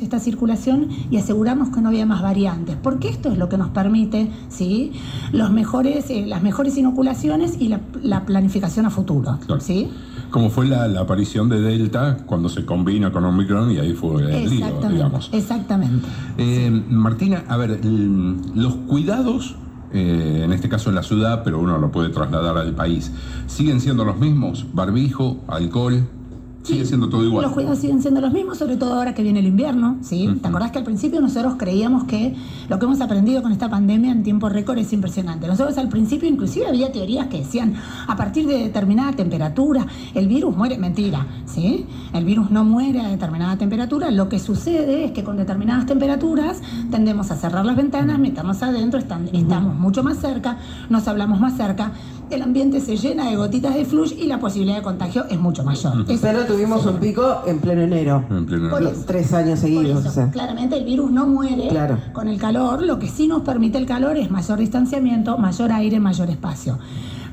esta circulación y aseguramos que no había más variantes, porque esto es lo que nos permite ¿sí? Los mejores, eh, las mejores inoculaciones y la, planificación a futuro. ¿sí? Como fue la, aparición de Delta cuando se combina con Omicron y ahí fue el lío, digamos. Exactamente. Eh, Martina, a ver, los cuidados eh, en este caso en la ciudad, pero uno lo puede trasladar al país, ¿siguen siendo los mismos? Barbijo, alcohol, Sigue siendo todo igual. Los cuidados siguen siendo los mismos, sobre todo ahora que viene el invierno, ¿sí? ¿Te acordás que al principio nosotros creíamos que lo que hemos aprendido con esta pandemia en tiempo récord es impresionante? Nosotros al principio inclusive había teorías que decían a partir de determinada temperatura el virus muere, mentira, ¿sí? El virus no muere a determinada temperatura, lo que sucede es que con determinadas temperaturas tendemos a cerrar las ventanas, meternos adentro, estamos mucho más cerca, nos hablamos más cerca, el ambiente se llena de gotitas de flush y la posibilidad de contagio es mucho mayor. Pero tuvimos un pico en pleno enero. En pleno enero. Tres años seguidos. Claramente el virus no muere con el calor. Lo que sí nos permite el calor es mayor distanciamiento, mayor aire, mayor espacio.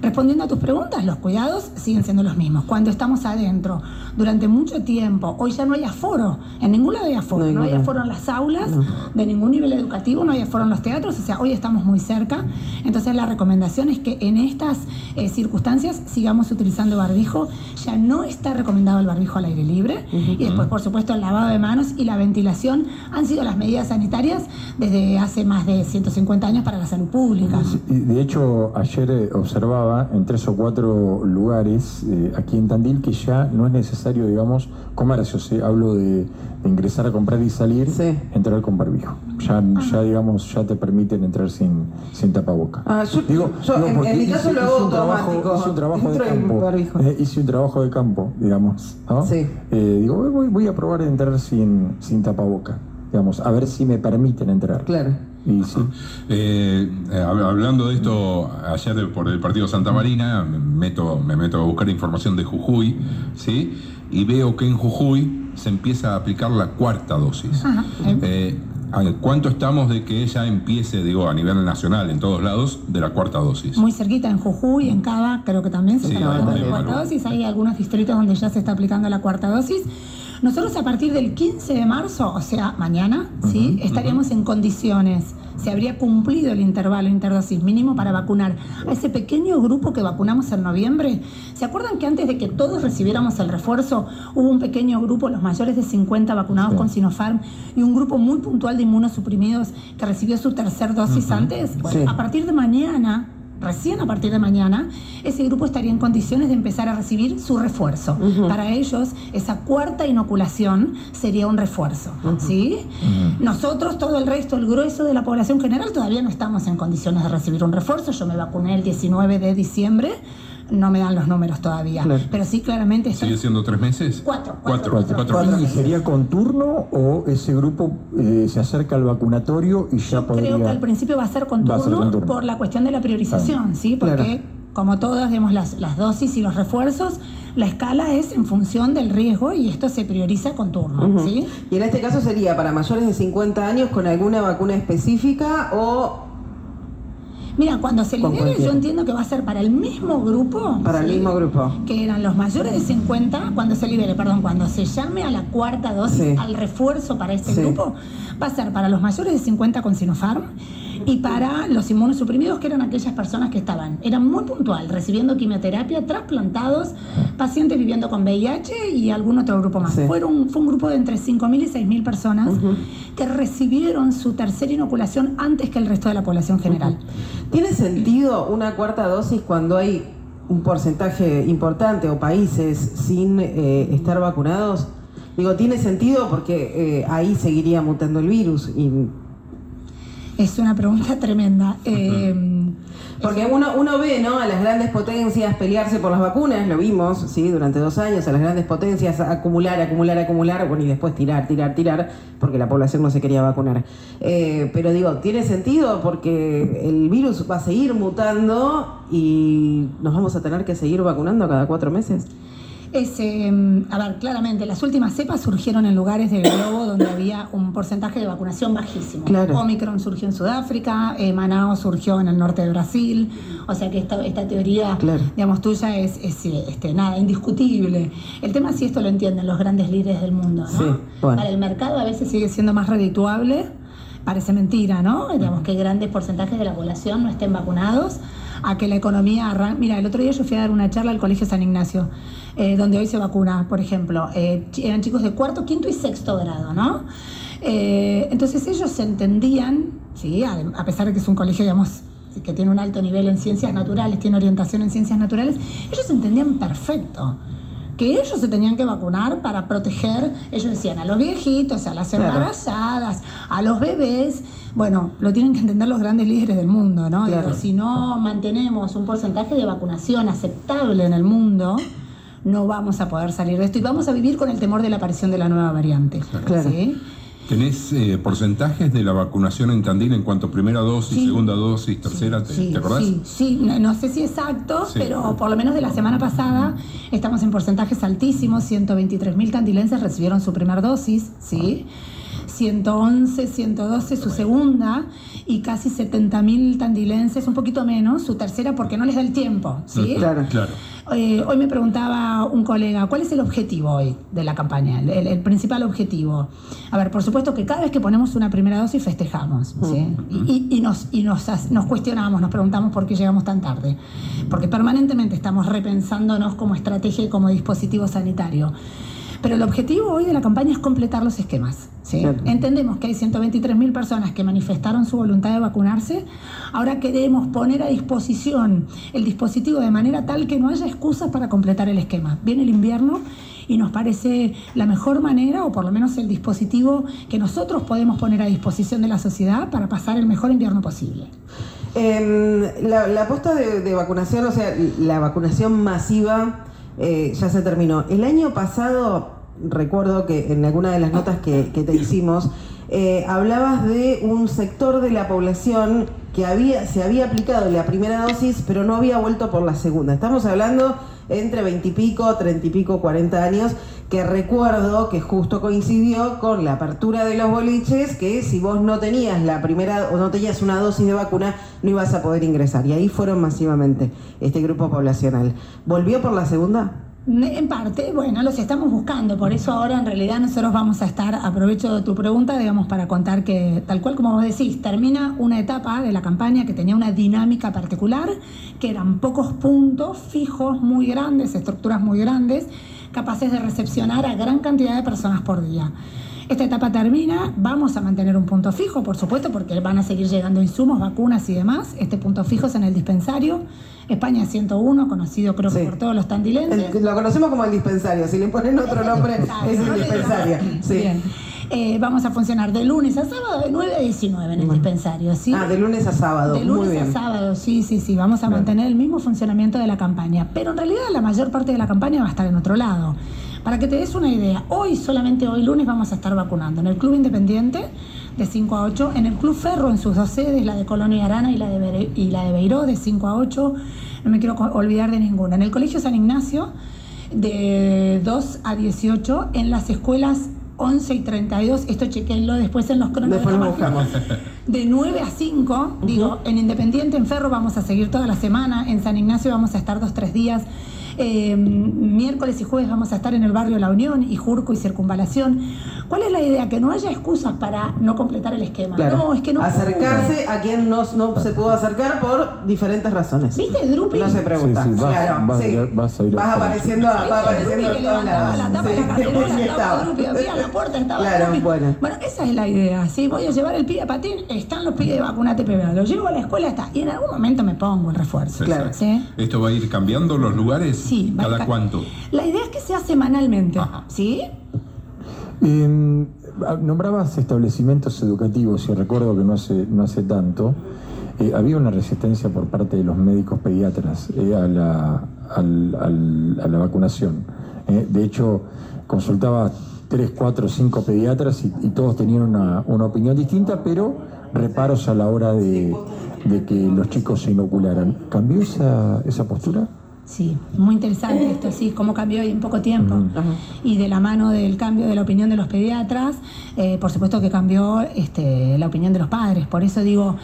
Respondiendo a tus preguntas, los cuidados siguen siendo los mismos. Cuando estamos adentro durante mucho tiempo, hoy ya no hay aforo, en ningún lado hay aforo, no, hay aforo en las aulas de ningún nivel educativo, no hay aforo en los teatros, o sea, hoy estamos muy cerca. Entonces la recomendación es que en estas eh, circunstancias sigamos utilizando barbijo. Ya no está recomendado el barbijo al aire libre. Y después, por supuesto, el lavado de manos y la ventilación han sido las medidas sanitarias desde hace más de 150 años para la salud pública. De hecho, ayer eh, en tres o cuatro lugares eh, aquí en Tandil que ya no es necesario, digamos, comercios. ¿sí? Hablo de, ingresar a comprar y salir, entrar con barbijo. Ya, ya, digamos, ya te permiten entrar sin, sin tapaboca. Ah, yo, Digo, en, mi caso lo hago automático. Hice un trabajo de campo. Eh, hice un trabajo de campo, digamos. Sí. Eh, digo, voy, voy, a probar entrar sin, sin tapaboca. Digamos, a ver si me permiten entrar. Claro. Eh, eh, hablando de esto, ayer por el partido Santa Marina, me meto, me meto a buscar información de Jujuy, ¿sí? Y veo que en Jujuy se empieza a aplicar la cuarta dosis. Eh, ¿Cuánto estamos de que ella empiece, digo, a nivel nacional, en todos lados, de la cuarta dosis? Muy cerquita, en Jujuy, en Cava, creo que también se está aplicando la cuarta dosis. Hay algunos distritos donde ya se está aplicando la cuarta dosis. Nosotros a partir del 15 de marzo, o sea, mañana, ¿sí? estaríamos en condiciones, se habría cumplido el intervalo interdosis mínimo para vacunar a ese pequeño grupo que vacunamos en noviembre. ¿Se acuerdan que antes de que todos recibiéramos el refuerzo, hubo un pequeño grupo, los mayores de 50 vacunados con Sinopharm, y un grupo muy puntual de inmunosuprimidos que recibió su tercer dosis antes? Bueno, a partir de mañana recién a partir de mañana, ese grupo estaría en condiciones de empezar a recibir su refuerzo. Para ellos, esa cuarta inoculación sería un refuerzo. ¿sí? Nosotros, todo el resto, el grueso de la población general, todavía no estamos en condiciones de recibir un refuerzo. Yo me vacuné el 19 de diciembre no me dan los números todavía. Pero sí, claramente. ¿Sigue siendo tres meses? Cuatro. Cuatro. cuatro, ¿Y sería con turno o ese grupo eh, se acerca al vacunatorio y ya Yo Creo que al principio va a ser con turno, por la cuestión de la priorización, ¿sí? Porque. Como todas vemos las, las dosis y los refuerzos, la escala es en función del riesgo y esto se prioriza con turno. ¿sí? Y en este caso sería para mayores de 50 años con alguna vacuna específica o Mira, cuando se libere, yo entiendo que va a ser para el mismo grupo. Para el mismo grupo. Que eran los mayores de 50, cuando se libere, perdón, cuando se llame a la cuarta dosis, al refuerzo para este grupo, va a ser para los mayores de 50 con Sinopharm y para los inmunosuprimidos, que eran aquellas personas que estaban, eran muy puntual, recibiendo quimioterapia, trasplantados, pacientes viviendo con VIH y algún otro grupo más. Fueron, fue un grupo de entre 5.000 y 6.000 personas que recibieron su tercera inoculación antes que el resto de la población general. ¿Tiene sentido una cuarta dosis cuando hay un porcentaje importante o países sin eh, estar vacunados? Digo, tiene sentido porque eh, ahí seguiría mutando el virus y es una pregunta tremenda. Eh, porque uno, uno ve ¿no? a las grandes potencias pelearse por las vacunas, lo vimos ¿sí? durante dos años, a las grandes potencias acumular, acumular, acumular, bueno, y después tirar, tirar, tirar, porque la población no se quería vacunar. Eh, pero digo, tiene sentido porque el virus va a seguir mutando y nos vamos a tener que seguir vacunando cada cuatro meses. Es, em, a ver, claramente, las últimas cepas surgieron en lugares del globo donde había un porcentaje de vacunación bajísimo. Claro. Omicron surgió en Sudáfrica, eh, Manaus surgió en el norte de Brasil, o sea que esta, esta teoría, Claro. digamos, tuya es, es, eh, este, nada, indiscutible. El tema es si esto lo entienden los grandes líderes del mundo, ¿no? Sí, bueno. Para el mercado a veces sigue siendo más redituable, parece mentira, ¿no? Digamos que grandes porcentajes de la población no estén vacunados, a que la economía arranque. Mira, el otro día yo fui a dar una charla al Colegio San Ignacio, eh, donde hoy se vacuna, por ejemplo. Eh, eran chicos de cuarto, quinto y sexto grado, ¿no? Eh, entonces ellos entendían, ¿sí? a, a pesar de que es un colegio, digamos, que tiene un alto nivel en ciencias naturales, tiene orientación en ciencias naturales, ellos entendían perfecto que ellos se tenían que vacunar para proteger, ellos decían, a los viejitos, a las Claro. embarazadas, a los bebés. Bueno, lo tienen que entender los grandes líderes del mundo, ¿no? Claro. Digo, si no mantenemos un porcentaje de vacunación aceptable en el mundo, no vamos a poder salir de esto y vamos a vivir con el temor de la aparición de la nueva variante. Claro. ¿sí? ¿Tenés eh, porcentajes de la vacunación en Tandil en cuanto a primera dosis, Sí. segunda dosis, tercera? ¿Te, Sí, te acordás? Sí, sí, no, no sé si exacto, Sí. pero por lo menos de la semana pasada estamos en porcentajes altísimos. 123 mil tandilenses recibieron su primera dosis, ¿sí? 111, 112 su segunda y casi 70 mil tandilenses, un poquito menos, su tercera porque no les da el tiempo, ¿sí? Claro. Claro. Eh, hoy me preguntaba un colega, ¿cuál es el objetivo hoy de la campaña? El, principal objetivo. A ver, por supuesto que cada vez que ponemos una primera dosis festejamos, ¿sí? Y, y- y nos, y nos cuestionamos, nos preguntamos por qué llegamos tan tarde. Porque permanentemente estamos repensándonos como estrategia y como dispositivo sanitario. Pero el objetivo hoy de la campaña es completar los esquemas. ¿sí? Entendemos que hay 123.000 personas que manifestaron su voluntad de vacunarse. Ahora queremos poner a disposición el dispositivo de manera tal que no haya excusas para completar el esquema. Viene el invierno y nos parece la mejor manera, o por lo menos el dispositivo que nosotros podemos poner a disposición de la sociedad para pasar el mejor invierno posible. Em, la, la de vacunación, o sea, la vacunación masiva eh, ya se terminó. El año pasado, recuerdo que en alguna de las notas que, te hicimos, eh, hablabas de un sector de la población que había, se había aplicado la primera dosis, pero no había vuelto por la segunda. Estamos hablando entre 20 y pico, 30 y pico, 40 años, que recuerdo que justo coincidió con la apertura de los boliches, que si vos no tenías la primera o no tenías una dosis de vacuna, no ibas a poder ingresar. Y ahí fueron masivamente este grupo poblacional. ¿Volvió por la segunda? En parte, bueno, los estamos buscando, por eso ahora en realidad nosotros vamos a estar, aprovecho tu pregunta, digamos, para contar que, tal cual como vos decís, termina una etapa de la campaña que tenía una dinámica particular, que eran pocos puntos fijos, muy grandes, estructuras muy grandes, capaces de recepcionar a gran cantidad de personas por día. Esta etapa termina, vamos a mantener un punto fijo, por supuesto, porque van a seguir llegando insumos, vacunas y demás. Este punto fijo es en el dispensario. España 101, conocido creo que Sí. por todos los tandilenses. El- lo conocemos como el dispensario. Si le ponen otro nombre, es el dispensario. Sí. Bien. Eh, vamos a funcionar de lunes a sábado de 9 a 19 en el dispensario, ¿sí? Ah, de lunes a sábado. De Muy lunes bien. a sábado, sí, sí, sí. Vamos a mantener el mismo funcionamiento de la campaña. Pero en realidad la mayor parte de la campaña va a estar en otro lado. Para que te des una idea, hoy, solamente hoy lunes, vamos a estar vacunando en el Club Independiente de 5 a 8, en el Club Ferro en sus dos sedes, la de Colonia Arana y la de, y la de Beiró de 5 a 8. No me quiero olvidar de ninguna. En el Colegio San Ignacio de 2 a 18, en las escuelas 11 y 32, esto chequenlo después en los cronogramas de 9 a 5, digo, en Independiente, en Ferro vamos a seguir toda la semana, en San Ignacio vamos a estar dos, tres días, eh, miércoles y jueves vamos a estar en el barrio La Unión y Jurco y Circunvalación. ¿Cuál es la idea? Que no haya excusas para no completar el esquema. Claro. No, es que no. Acercarse a quien no, no se pudo acercar por diferentes razones. ¿Viste, Drupi? No se pregunta. Sí, sí, vas- claro, vas a sí. ir- vas a ir a- Vas apareciendo, ¿Viste, vas apareciendo todos lados. la tapa de la ahí estaba. Drupi, abría la puerta, estaba Claro, Drupi. bueno. Bueno, esa es la idea. ¿sí? Voy a llevar el pie patín, están los pies de vacunate PBA. Lo llevo a la escuela, está. Y en algún momento me pongo el refuerzo. Claro. ¿sí? ¿Esto va a ir cambiando los lugares? Sí, va a ¿Cada ca- cuánto? La idea es que sea semanalmente, Ajá. ¿sí? Eh, nombrabas establecimientos educativos y recuerdo que no hace, no hace tanto eh, había una resistencia por parte de los médicos pediatras eh, a, la, a la vacunación. Eh, de hecho, consultaba tres, cuatro, cinco pediatras y, y todos tenían una, una opinión distinta, pero reparos a la hora de, de que los chicos se inocularan. ¿Cambió esa, esa postura? Sí, muy interesante esto, sí, cómo cambió en poco tiempo. Y de la mano del cambio de la opinión de los pediatras, eh, por supuesto que cambió este, la opinión de los padres. Por eso digo,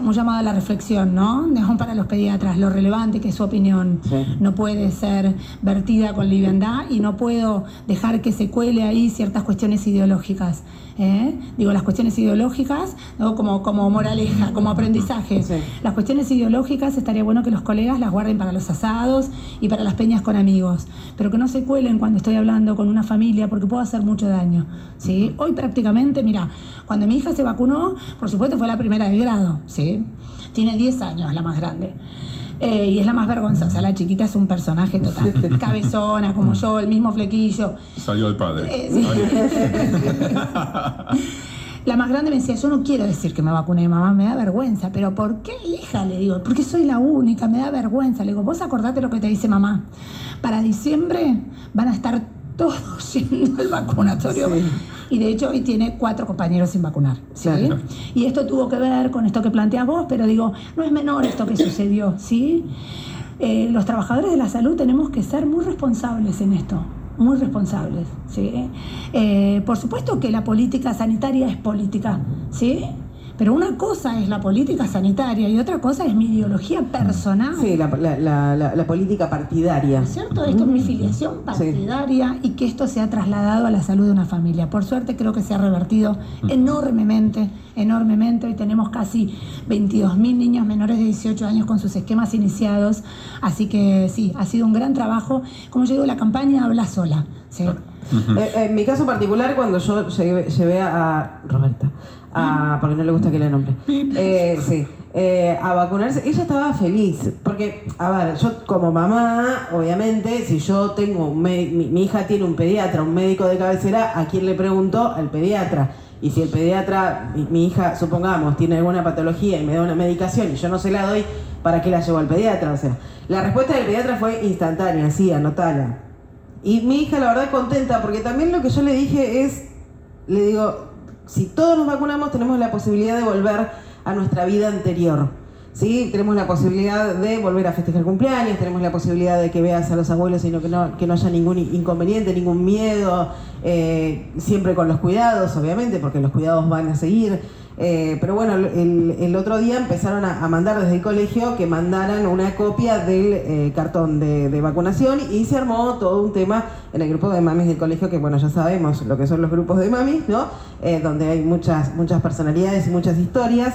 muy llamado a la reflexión, ¿no? Dejón para los pediatras, lo relevante que es su opinión no puede ser vertida con liviandad y no puedo dejar que se cuele ahí ciertas cuestiones ideológicas. ¿Eh? Digo, las cuestiones ideológicas, como, como moraleja, como aprendizaje. Las cuestiones ideológicas estaría bueno que los colegas las guarden para los asados y para las peñas con amigos, pero que no se cuelen cuando estoy hablando con una familia porque puedo hacer mucho daño. ¿sí? Hoy prácticamente, mira, cuando mi hija se vacunó, por supuesto fue la primera de grado, ¿sí? Tiene 10 años la más grande. Eh, y es la más vergonzosa. La chiquita es un personaje total. Cabezona, como yo, el mismo flequillo. Salió el padre. Eh, la más grande me decía, yo no quiero decir que me vacuné, mamá, me da vergüenza. Pero ¿por qué, hija? Le digo, porque soy la única, me da vergüenza. Le digo, vos acordate lo que te dice mamá. Para diciembre van a estar todos yendo al vacunatorio y de hecho hoy tiene cuatro compañeros sin vacunar. ¿sí? Y esto tuvo que ver con esto que planteas vos, pero digo, no es menor esto que sucedió, ¿sí? Eh, los trabajadores de la salud tenemos que ser muy responsables en esto, muy responsables, ¿sí? Eh, por supuesto que la política sanitaria es política, ¿sí? Pero una cosa es la política sanitaria y otra cosa es mi ideología personal. Sí, la, política partidaria. ¿Cierto? Esto es mi filiación partidaria y que esto se ha trasladado a la salud de una familia. Por suerte creo que se ha revertido enormemente, enormemente. Hoy tenemos casi 22.000 niños menores de 18 años con sus esquemas iniciados. Así que sí, ha sido un gran trabajo. Como yo digo, la campaña habla sola. ¿sí? Eh, en mi caso particular, cuando yo llevé, a Roberta, a, porque no le gusta que le nombre, eh, sí, eh, a vacunarse, ella estaba feliz, porque, a ver, yo como mamá, obviamente, si yo tengo, mi, mi, hija tiene un pediatra, un médico de cabecera, ¿a quién le pregunto? Al pediatra. Y si el pediatra, mi, hija, supongamos, tiene alguna patología y me da una medicación y yo no se la doy, ¿para qué la llevo al pediatra? O sea, la respuesta del pediatra fue instantánea, sí, anotala y mi hija, la verdad, contenta, porque también lo que yo le dije es, le digo, si todos nos vacunamos, tenemos la posibilidad de volver a nuestra vida anterior. ¿sí? Tenemos la posibilidad de volver a festejar cumpleaños, tenemos la posibilidad de que veas a los abuelos y no, que, no, que no haya ningún inconveniente, ningún miedo, eh, siempre con los cuidados, obviamente, porque los cuidados van a seguir. Eh, pero bueno, el, otro día empezaron a, mandar desde el colegio que mandaran una copia del eh, cartón de, vacunación y se armó todo un tema en el grupo de mamis del colegio, que bueno, ya sabemos lo que son los grupos de mamis, ¿no? Eh, donde hay muchas, muchas personalidades y muchas historias.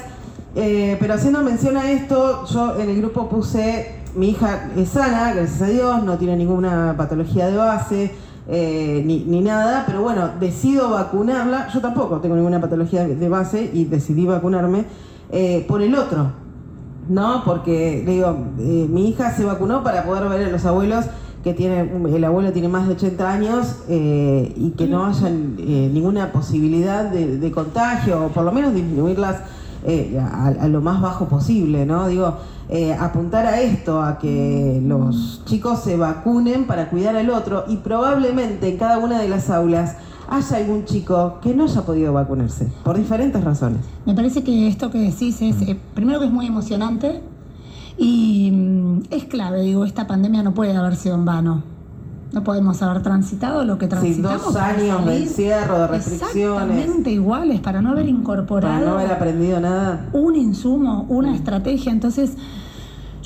pero haciendo mención a esto, yo en el grupo puse, mi hija es sana, gracias a Dios, no tiene ninguna patología de base, eh, ni, nada, pero bueno, decido vacunarla. Yo tampoco tengo ninguna patología de base y decidí vacunarme eh, por el otro, ¿no? Porque, le digo, eh, mi hija se vacunó para poder ver a los abuelos que tiene, el abuelo tiene más de 80 años y que no haya ninguna posibilidad de, contagio, o por lo menos disminuirlas a, a, lo más bajo posible, ¿no? Digo, eh, apuntar a esto, a que los chicos se vacunen para cuidar al otro y probablemente en cada una de las aulas haya algún chico que no haya podido vacunarse, por diferentes razones. Me parece que esto que decís es, eh, primero que es muy emocionante y mm, es clave, digo, esta pandemia no puede haber sido en vano. No podemos haber transitado lo que transitamos. Sí, dos años de encierro, de restricciones. Exactamente iguales, para no haber incorporado. Para no haber aprendido nada. Un insumo, una estrategia. Entonces,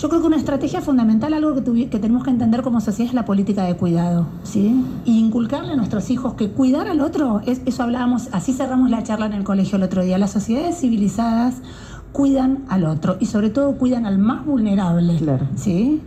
yo creo que una estrategia fundamental, algo que, que, tenemos que entender como sociedad es la política de cuidado, ¿sí? Y inculcarle a nuestros hijos que cuidar al otro, es, eso hablábamos, así cerramos la charla en el colegio el otro día, las sociedades civilizadas cuidan al otro y sobre todo cuidan al más vulnerable, claro. ¿sí?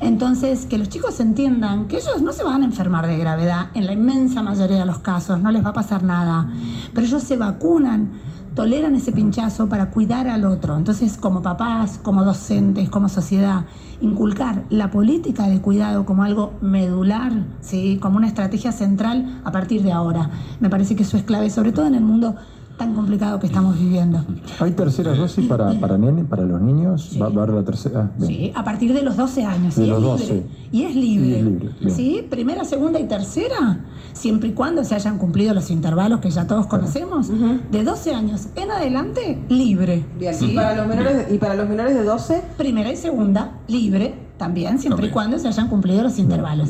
Entonces, que los chicos entiendan que ellos no se van a enfermar de gravedad, en la inmensa mayoría de los casos, no les va a pasar nada, pero ellos se vacunan, toleran ese pinchazo para cuidar al otro. Entonces, como papás, como docentes, como sociedad, inculcar la política de cuidado como algo medular, ¿sí? como una estrategia central a partir de ahora. Me parece que eso es clave, sobre todo en el mundo tan complicado que estamos viviendo. ¿Hay tercera dosis para, para, nene, para los niños? ¿Va, a haber la tercera? Ah, sí, a partir de los 12 años. De los 12. Y es libre. Y es libre ¿Sí? Primera, segunda y tercera, siempre y cuando se hayan cumplido los intervalos que ya todos conocemos, de 12 años en adelante, libre. ¿Y, para los menores, ¿Y para los menores de 12? Primera y segunda, libre también, siempre y cuando se hayan cumplido los intervalos.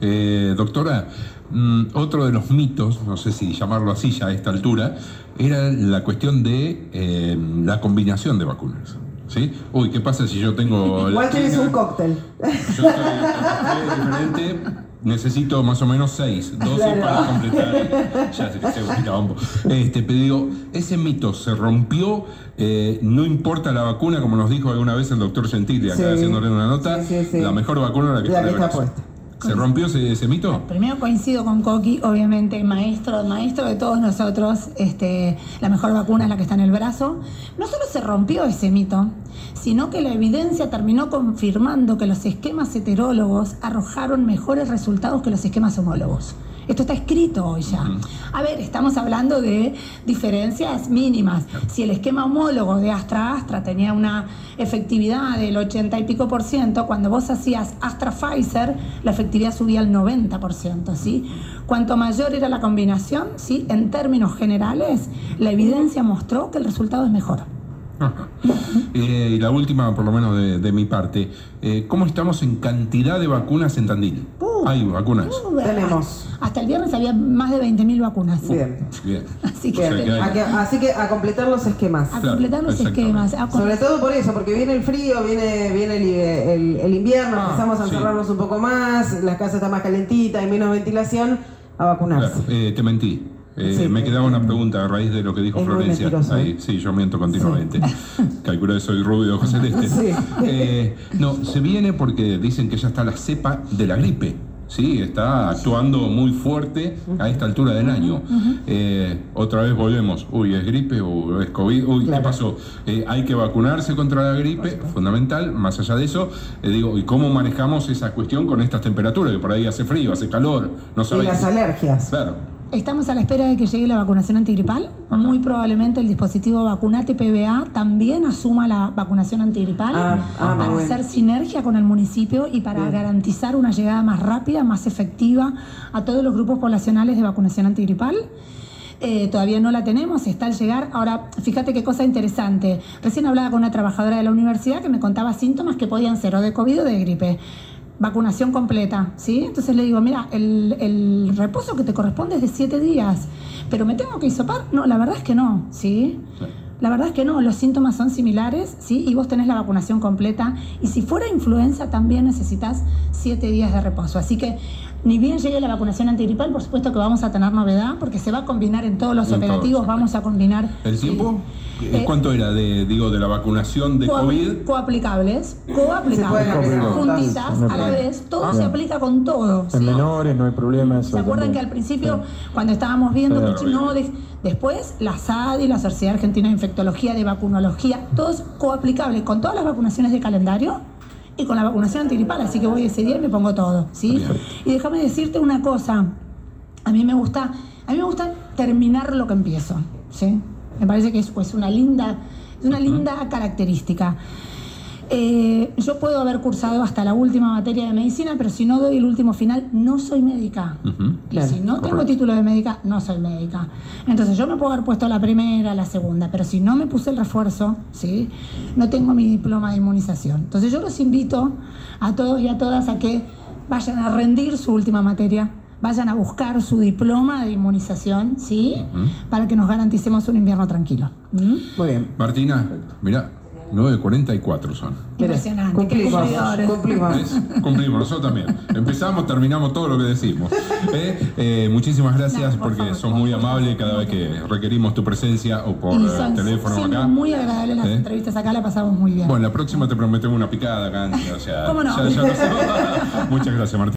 Eh, doctora, mm, otro de los mitos, no sé si llamarlo así ya a esta altura, era la cuestión de eh, la combinación de vacunas. ¿Sí? Uy, ¿qué pasa si yo tengo... Igual tienes un cóctel. Yo estoy diferente, necesito más o menos seis, doce para completar. Ya se, se Este, pero digo, ese mito se rompió, eh, no importa la vacuna, como nos dijo alguna vez el doctor Gentili, acá haciéndole una nota, la mejor vacuna es la que, la que está puesta. ¿Se rompió ese, mito? Primero coincido con Coqui, obviamente, maestro, maestro de todos nosotros, este, la mejor vacuna es la que está en el brazo. No solo se rompió ese mito, sino que la evidencia terminó confirmando que los esquemas heterólogos arrojaron mejores resultados que los esquemas homólogos. Esto está escrito hoy ya. A ver, estamos hablando de diferencias mínimas. Si el esquema homólogo de Astra-Astra tenía una efectividad del 80 y pico por ciento, cuando vos hacías Astra-Pfizer, la efectividad subía al 90 por ciento, ¿sí? Cuanto mayor era la combinación, ¿sí? En términos generales, la evidencia mostró que el resultado es mejor. Eh, y la última, por lo menos de, mi parte, eh, ¿cómo estamos en cantidad de vacunas en Tandil? Uh, Hay vacunas. Uh, Tenemos. Hasta el viernes había más de 20.000 vacunas. Bien. Bien. Así que, así que a completar los esquemas. A completar los esquemas. Sobre todo por eso, porque viene el frío, viene, viene el, invierno, ah, empezamos a encerrarnos un poco más, la casa está más calentita, hay menos ventilación, a vacunarse. Eh, te mentí. Eh, me quedaba una pregunta a raíz de lo que dijo Florencia. Ahí, sí, yo miento continuamente. Calculo que soy rubio ojo celeste. Eh, no, se viene porque dicen que ya está la cepa de la gripe. Sí, está actuando muy fuerte a esta altura del año. Eh, otra vez volvemos. Uy, ¿es gripe o es COVID? Uy, ¿qué pasó? hay que vacunarse contra la gripe, fundamental. Más allá de eso, digo, ¿y cómo manejamos esa cuestión con estas temperaturas? Que por ahí hace frío, hace calor, no Y las alergias. Claro. Estamos a la espera de que llegue la vacunación antigripal. Muy probablemente el dispositivo Vacunate PBA también asuma la vacunación antigripal ah, ah, para hacer sinergia con el municipio y para garantizar una llegada más rápida, más efectiva a todos los grupos poblacionales de vacunación antigripal. Eh, todavía no la tenemos, está al llegar. Ahora, fíjate qué cosa interesante. Recién hablaba con una trabajadora de la universidad que me contaba síntomas que podían ser o de COVID o de gripe vacunación completa, ¿sí? Entonces le digo, mira, el, reposo que te corresponde es de siete días, pero ¿me tengo que hisopar? No, la verdad es que no, ¿sí? La verdad es que no, los síntomas son similares, ¿sí? Y vos tenés la vacunación completa. Y si fuera influenza, también necesitas siete días de reposo. Así que ni bien llegue la vacunación antigripal, por supuesto que vamos a tener novedad, porque se va a combinar en todos los operativos, vamos a combinar. ¿El tiempo? Eh, ¿Cuánto era de, digo, de la vacunación de COVID? Coaplicables, coaplicables, juntitas, a la vez, todo se aplica con todo. En menores no hay problema. ¿Se acuerdan que al principio, cuando estábamos viendo que no, después la SADI, la Sociedad Argentina de Infectología, de Vacunología, todos coaplicables con todas las vacunaciones de calendario? Y con la vacunación antigripal, así que voy ese día y me pongo todo, ¿sí? Y déjame decirte una cosa, a mí me gusta, a mí me gusta terminar lo que empiezo, ¿sí? Me parece que es pues, una linda, una linda característica. Eh, yo puedo haber cursado hasta la última materia de medicina, pero si no doy el último final, no soy médica. y si no tengo título de médica, no soy médica. Entonces yo me puedo haber puesto la primera, la segunda, pero si no me puse el refuerzo, ¿sí? no tengo mi diploma de inmunización. Entonces yo los invito a todos y a todas a que vayan a rendir su última materia vayan a buscar su diploma de inmunización, ¿sí? Para que nos garanticemos un invierno tranquilo. ¿Mm? Muy bien. Martina, mira, 9.44 son. Impresionante. Cumplimos, cumplimos. Cumplimos, nosotros también. Empezamos, terminamos todo lo que decimos. ¿Eh? Eh, muchísimas gracias porque son muy amables cada vez que requerimos tu presencia o por teléfono acá. Muy agradables las ¿Eh? entrevistas acá, la pasamos muy bien. Bueno, la próxima te prometemos una picada acá. O sea, ¿Cómo no? Muchas gracias, Martín.